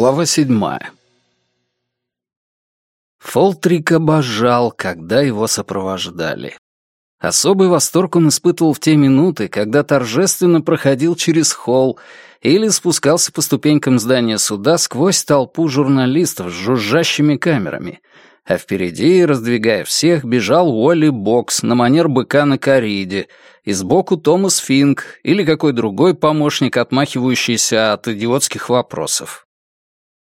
Глава седьмая. Фолтрик обожал, когда его сопровождали. Особый восторг он испытывал в те минуты, когда торжественно проходил через холл или спускался по ступенькам здания суда сквозь толпу журналистов с жужжащими камерами, а впереди, раздвигая всех, бежал Уолли Бокс на манер быка на кориде, и сбоку Томас Финк или какой другой помощник, отмахивающийся от идиотских вопросов.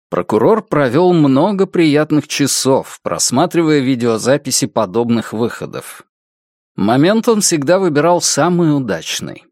Прокурор провел много приятных часов, просматривая видеозаписи подобных выходов. Момент он всегда выбирал самый удачный.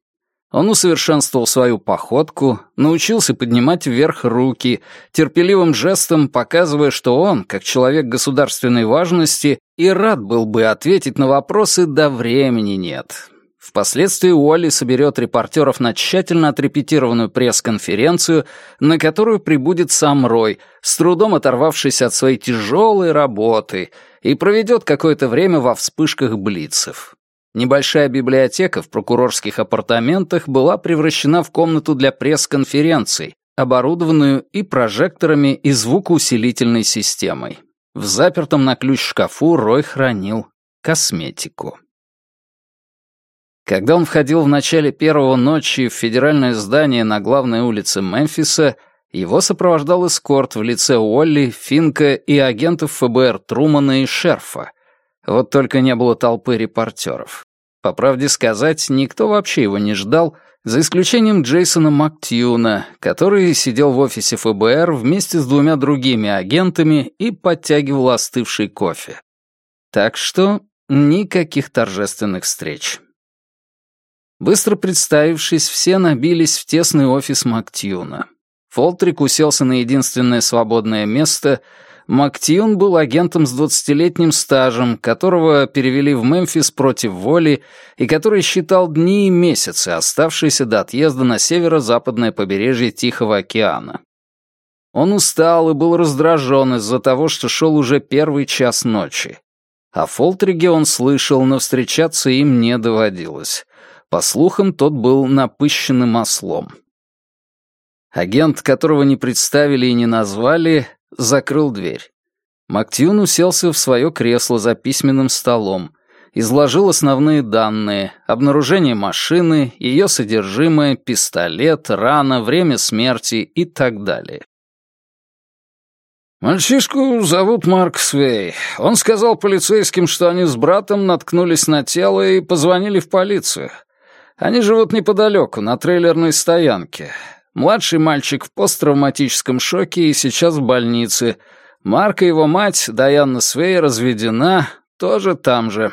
Он усовершенствовал свою походку, научился поднимать вверх руки, терпеливым жестом показывая, что он, как человек государственной важности, и рад был бы ответить на вопросы, да времени нет. Впоследствии Уолли соберет репортеров на тщательно отрепетированную пресс-конференцию, на которую прибудет сам Рой, с трудом оторвавшись от своей тяжелой работы, и проведет какое-то время во вспышках блицев. Небольшая библиотека в прокурорских апартаментах была превращена в комнату для пресс-конференций, оборудованную и прожекторами, и звукоусилительной системой. В запертом на ключ шкафу Рой хранил косметику. Когда он входил в начале первого ночи в федеральное здание на главной улице Мемфиса, его сопровождал эскорт в лице Уолли, Финка и агентов ФБР Трумана и Шерфа. Вот только не было толпы репортеров. По правде сказать, никто вообще его не ждал, за исключением Джейсона Мактьюна, который сидел в офисе ФБР вместе с двумя другими агентами и подтягивал остывший кофе. Так что никаких торжественных встреч. Быстро представившись, все набились в тесный офис Мактьюна. Фолтрик уселся на единственное свободное место. Мактьюн был агентом с двадцатилетним стажем, которого перевели в Мемфис против воли и который считал дни и месяцы, оставшиеся до отъезда на северо-западное побережье Тихого океана. Он устал и был раздражен из-за того, что шел уже первый час ночи. О Фолтриге он слышал, но встречаться им не доводилось. По слухам, тот был напыщенным ослом. Агент, которого не представили и не назвали, закрыл дверь. Мактьюн уселся в свое кресло за письменным столом, изложил основные данные, обнаружение машины, ее содержимое, пистолет, рана, время смерти и так далее. «Мальчишку зовут Марк Свей. Он сказал полицейским, что они с братом наткнулись на тело и позвонили в полицию. Они живут неподалеку, на трейлерной стоянке. Младший мальчик в посттравматическом шоке и сейчас в больнице. Марк и его мать, Дайанна Свей, разведена, тоже там же.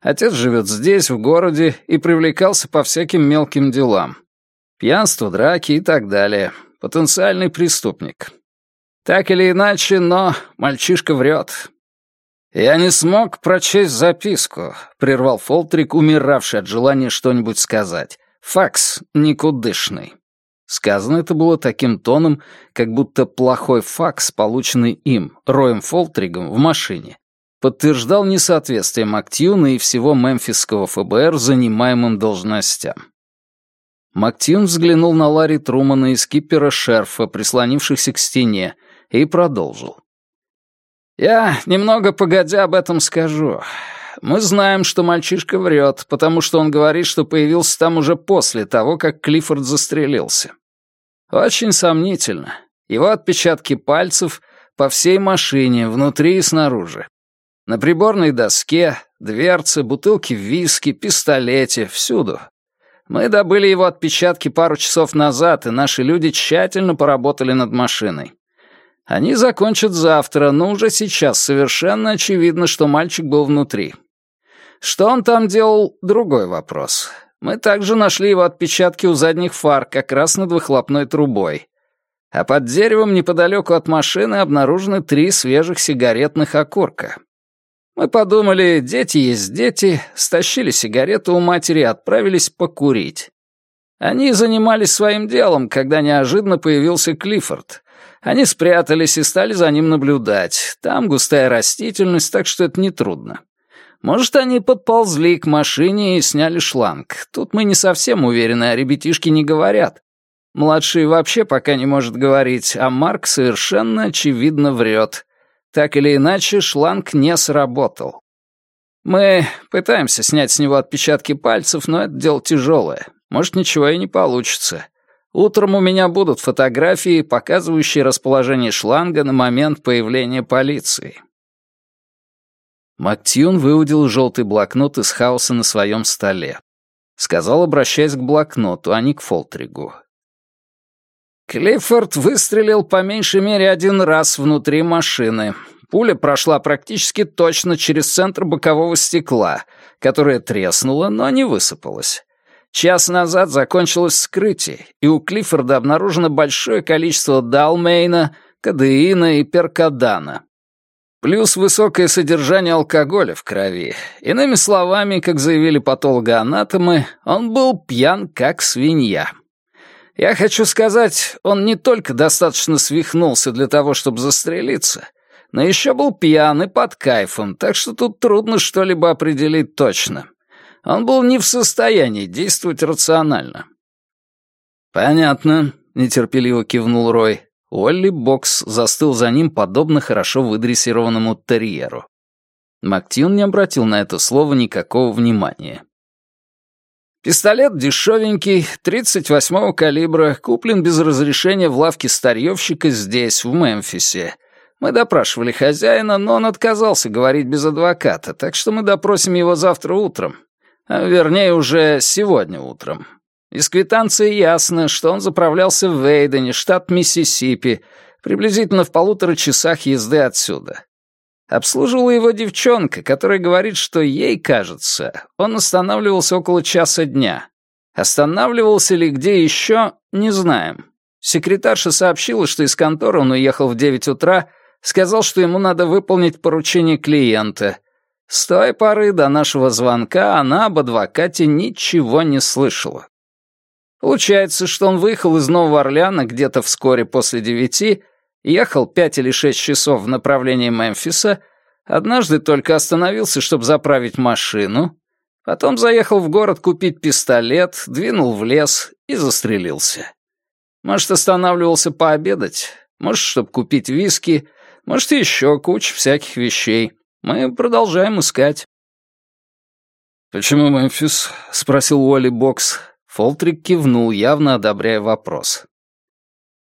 Отец живет здесь, в городе, и привлекался по всяким мелким делам. Пьянство, драки и так далее. Потенциальный преступник. Так или иначе, но мальчишка врет. «Я не смог прочесть записку», — прервал Фолтрик, умиравший от желания что-нибудь сказать. «Факс никудышный». Сказано это было таким тоном, как будто плохой факс, полученный им, Роем Фолтригом, в машине, подтверждал несоответствие Мактьюна и всего мемфисского ФБР занимаемым должностям. Мактьюн взглянул на Ларри Трумана и скипера Шерфа, прислонившихся к стене, и продолжил. «Я немного погодя об этом скажу. Мы знаем, что мальчишка врет, потому что он говорит, что появился там уже после того, как Клиффорд застрелился. Очень сомнительно. Его отпечатки пальцев по всей машине, внутри и снаружи. На приборной доске, дверце, бутылке виски, пистолете, всюду. Мы добыли его отпечатки пару часов назад, и наши люди тщательно поработали над машиной. Они закончат завтра, но уже сейчас совершенно очевидно, что мальчик был внутри. Что он там делал — другой вопрос. Мы также нашли его отпечатки у задних фар, как раз над выхлопной трубой. А под деревом неподалеку от машины обнаружены три свежих сигаретных окурка. Мы подумали, дети есть дети, стащили сигареты у матери и отправились покурить. Они занимались своим делом, когда неожиданно появился Клиффорд. Они спрятались и стали за ним наблюдать. Там густая растительность, так что это нетрудно. Может, они подползли к машине и сняли шланг. Тут мы не совсем уверены, а ребятишки не говорят. Младший вообще пока не может говорить, а Марк совершенно очевидно врет. Так или иначе, шланг не сработал. Мы пытаемся снять с него отпечатки пальцев, но это дело тяжелое. Может, ничего и не получится. Утром у меня будут фотографии, показывающие расположение шланга на момент появления полиции. Мактьюн выудил желтый блокнот из хаоса на своем столе. Сказал, обращаясь к блокноту, а не к Фолтригу. Клиффорд выстрелил по меньшей мере один раз внутри машины. Пуля прошла практически точно через центр бокового стекла, которое треснуло, но не высыпалось. Час назад закончилось вскрытие, и у Клиффорда обнаружено большое количество далмейна, кадеина и перкадана. Плюс высокое содержание алкоголя в крови. Иными словами, как заявили патологоанатомы, он был пьян как свинья. Я хочу сказать, он не только достаточно свихнулся для того, чтобы застрелиться, но еще был пьян и под кайфом, так что тут трудно что-либо определить точно. Он был не в состоянии действовать рационально. «Понятно», — нетерпеливо кивнул Рой. Олли Бокс застыл за ним, подобно хорошо выдрессированному терьеру. Мактьюн не обратил на это слово никакого внимания. Пистолет дешевенький, 38-го калибра, куплен без разрешения в лавке старьевщика здесь, в Мемфисе. Мы допрашивали хозяина, но он отказался говорить без адвоката, так что мы допросим его завтра утром. А, вернее, уже сегодня утром. Из квитанции ясно, что он заправлялся в Вейдене, штат Миссисипи, приблизительно в полутора часах езды отсюда. Обслуживала его девчонка, которая говорит, что ей кажется, он останавливался около часа дня. Останавливался ли где еще, не знаем. Секретарша сообщила, что из конторы он уехал в девять утра, сказал, что ему надо выполнить поручение клиента. С той поры до нашего звонка она об адвокате ничего не слышала. Получается, что он выехал из Нового Орлеана где-то вскоре после девяти, ехал пять или шесть часов в направлении Мемфиса, однажды только остановился, чтобы заправить машину, потом заехал в город купить пистолет, двинул в лес и застрелился. Может, останавливался пообедать, может, чтобы купить виски, может, еще куча всяких вещей. Мы продолжаем искать. «Почему Мемфис?» — спросил Уолли Бокс. Фолтрик кивнул, явно одобряя вопрос.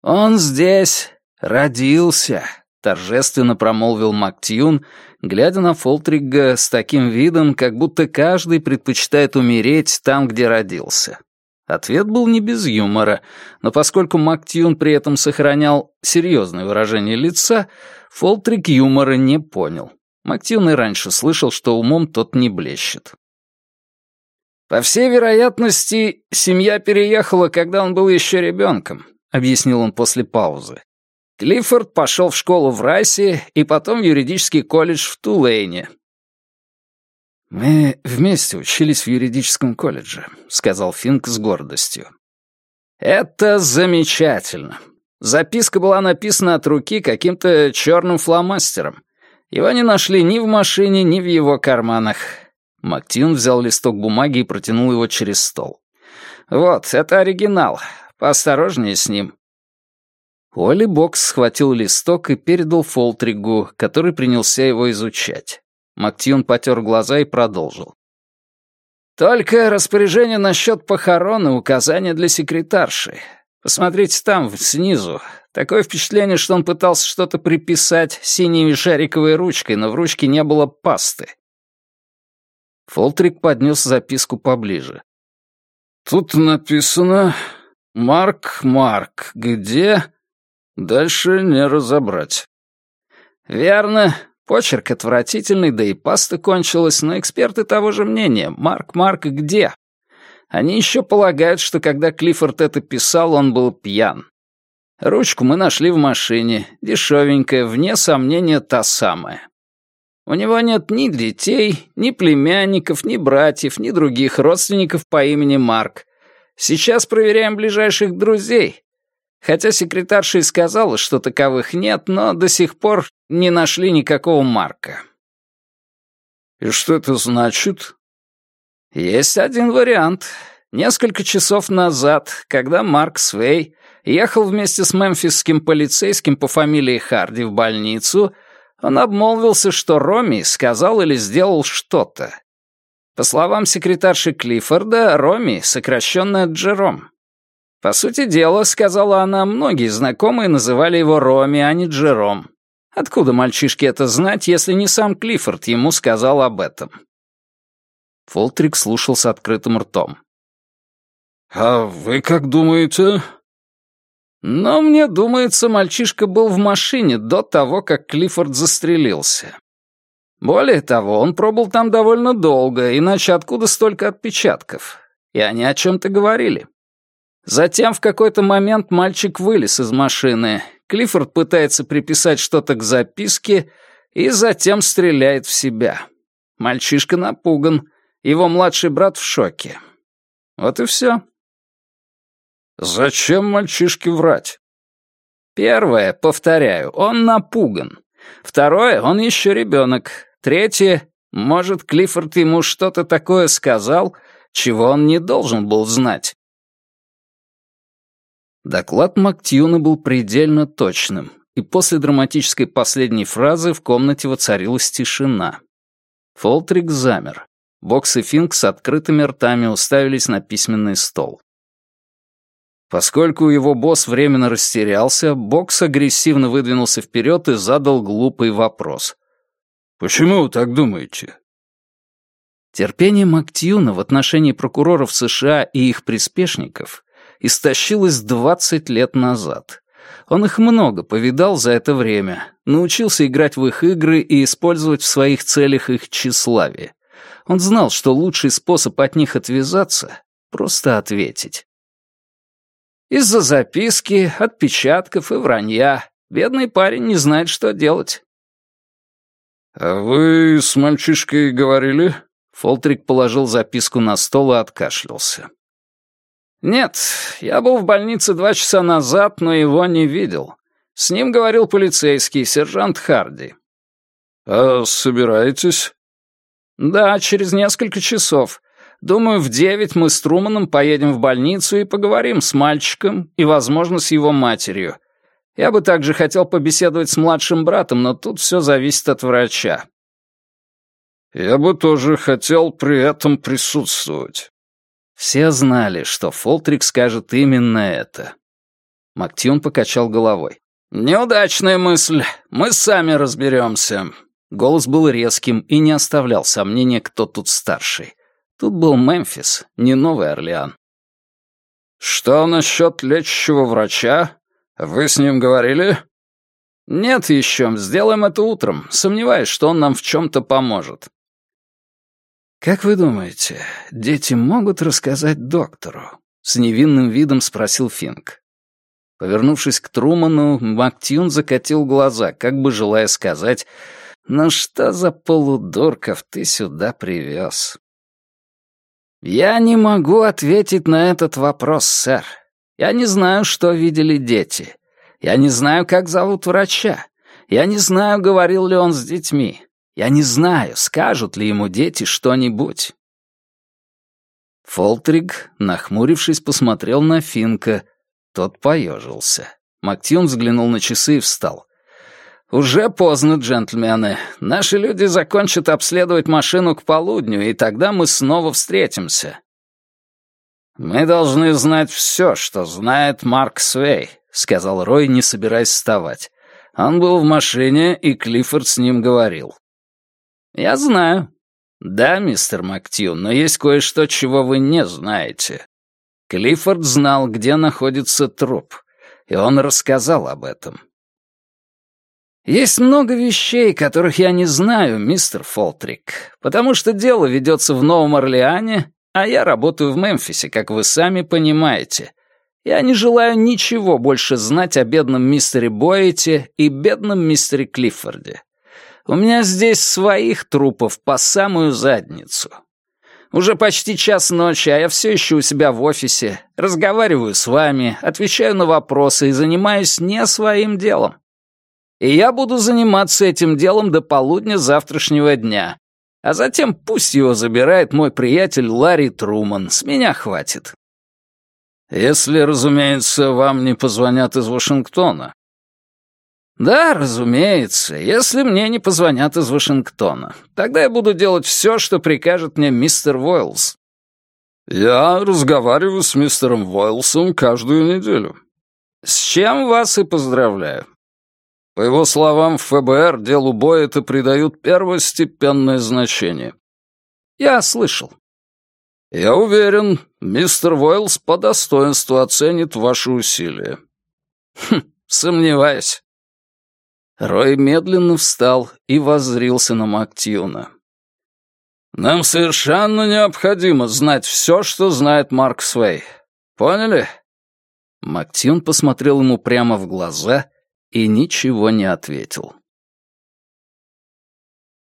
«Он здесь родился», — торжественно промолвил Мактьюн, глядя на Фолтрига с таким видом, как будто каждый предпочитает умереть там, где родился. Ответ был не без юмора, но поскольку Мактьюн при этом сохранял серьезное выражение лица, Фолтрик юмора не понял. Мактьюн и раньше слышал, что умом тот не блещет. «По всей вероятности, семья переехала, когда он был еще ребенком», — объяснил он после паузы. Клиффорд пошел в школу в Райсе и потом в юридический колледж в Тулейне. «Мы вместе учились в юридическом колледже», — сказал Финк с гордостью. «Это замечательно. Записка была написана от руки каким-то черным фломастером. Его не нашли ни в машине, ни в его карманах. Мактин взял листок бумаги и протянул его через стол. «Вот, это оригинал. Поосторожнее с ним». Оли Бокс схватил листок и передал Фолтригу, который принялся его изучать. Мактьюн потер глаза и продолжил. «Только распоряжение насчет похорон и указания для секретарши. Посмотрите там, снизу. Такое впечатление, что он пытался что-то приписать синей шариковой ручкой, но в ручке не было пасты. Фолтрик поднес записку поближе. «Тут написано «Марк, Марк, где?» Дальше не разобрать. «Верно. Почерк отвратительный, да и паста кончилась, но эксперты того же мнения. Марк, Марк, где?» Они еще полагают, что когда Клиффорд это писал, он был пьян. Ручку мы нашли в машине, дешевенькая, вне сомнения, та самая. У него нет ни детей, ни племянников, ни братьев, ни других родственников по имени Марк. Сейчас проверяем ближайших друзей. Хотя секретарша и сказала, что таковых нет, но до сих пор не нашли никакого Марка. «И что это значит?» «Есть один вариант. Несколько часов назад, когда Марк Свей ехал вместе с мемфисским полицейским по фамилии Харди в больницу, он обмолвился, что Роми сказал или сделал что-то. По словам секретарши Клиффорда, Роми — сокращенно Джером. По сути дела, сказала она, многие знакомые называли его Роми, а не Джером. Откуда мальчишке это знать, если не сам Клиффорд ему сказал об этом? Фолтрик слушал с открытым ртом. «А вы как думаете?» «Но мне думается, мальчишка был в машине до того, как Клиффорд застрелился. Более того, он пробыл там довольно долго, иначе откуда столько отпечатков? И они о чем-то говорили. Затем в какой-то момент мальчик вылез из машины. Клиффорд пытается приписать что-то к записке и затем стреляет в себя. Мальчишка напуган, его младший брат в шоке. Вот и все. Зачем мальчишке врать? Первое, повторяю, он напуган. Второе, он еще ребенок. Третье, может, Клиффорд ему что-то такое сказал, чего он не должен был знать. Доклад Мактьюна был предельно точным, и после драматической последней фразы в комнате воцарилась тишина. Фолтрик замер. Бокс и Финк с открытыми ртами уставились на письменный стол. Поскольку его босс временно растерялся, Бокс агрессивно выдвинулся вперед и задал глупый вопрос. «Почему вы так думаете?» Терпение Мактьюна в отношении прокуроров США и их приспешников истощилось 20 лет назад. Он их много повидал за это время, научился играть в их игры и использовать в своих целях их тщеславие. Он знал, что лучший способ от них отвязаться — просто ответить. Из-за записки, отпечатков и вранья бедный парень не знает, что делать. «А вы с мальчишкой говорили?» Фолтрик положил записку на стол и откашлялся. «Нет, я был в больнице два часа назад, но его не видел. С ним говорил полицейский, сержант Харди». «А собираетесь?» «Да, через несколько часов. Думаю, в девять мы с Труманом поедем в больницу и поговорим с мальчиком и, возможно, с его матерью. Я бы также хотел побеседовать с младшим братом, но тут все зависит от врача». «Я бы тоже хотел при этом присутствовать». Все знали, что Фолтрик скажет именно это. Мактьюн покачал головой. «Неудачная мысль. Мы сами разберемся». Голос был резким и не оставлял сомнения, кто тут старший. Тут был Мемфис, не Новый Орлеан. «Что насчет лечащего врача? Вы с ним говорили?» «Нет еще, сделаем это утром. Сомневаюсь, что он нам в чем-то поможет». «Как вы думаете, дети могут рассказать доктору?» — с невинным видом спросил Финк. Повернувшись к Труману, Мактьюн закатил глаза, как бы желая сказать, «Ну что за полудурков ты сюда привез?» «Я не могу ответить на этот вопрос, сэр. Я не знаю, что видели дети. Я не знаю, как зовут врача. Я не знаю, говорил ли он с детьми. Я не знаю, скажут ли ему дети что-нибудь». Фолтриг, нахмурившись, посмотрел на Финка. Тот поежился. Мактьюн взглянул на часы и встал. «Уже поздно, джентльмены. Наши люди закончат обследовать машину к полудню, и тогда мы снова встретимся». «Мы должны знать все, что знает Марк Свей», — сказал Рой, не собираясь вставать. Он был в машине, и Клиффорд с ним говорил. «Я знаю». «Да, мистер Мактью, но есть кое-что, чего вы не знаете. Клиффорд знал, где находится труп, и он рассказал об этом. «Есть много вещей, которых я не знаю, мистер Фолтрик, потому что дело ведется в Новом Орлеане, а я работаю в Мемфисе, как вы сами понимаете. Я не желаю ничего больше знать о бедном мистере Боэте и бедном мистере Клиффорде. У меня здесь своих трупов по самую задницу. Уже почти час ночи, а я все еще у себя в офисе, разговариваю с вами, отвечаю на вопросы и занимаюсь не своим делом. И я буду заниматься этим делом до полудня завтрашнего дня. А затем пусть его забирает мой приятель Ларри Труман. С меня хватит. Если, разумеется, вам не позвонят из Вашингтона. Да, разумеется, если мне не позвонят из Вашингтона. Тогда я буду делать все, что прикажет мне мистер Войлс. Я разговариваю с мистером Войлсом каждую неделю. С чем вас и поздравляю. По его словам, в ФБР делу Бойета придают первостепенное значение. Я слышал. Я уверен, мистер Войлс по достоинству оценит ваши усилия. Хм, сомневаюсь. Рой медленно встал и воззрился на Мактьюна. «Нам совершенно необходимо знать все, что знает Марк Свей. Поняли?» Мактьюн посмотрел ему прямо в глаза и ничего не ответил.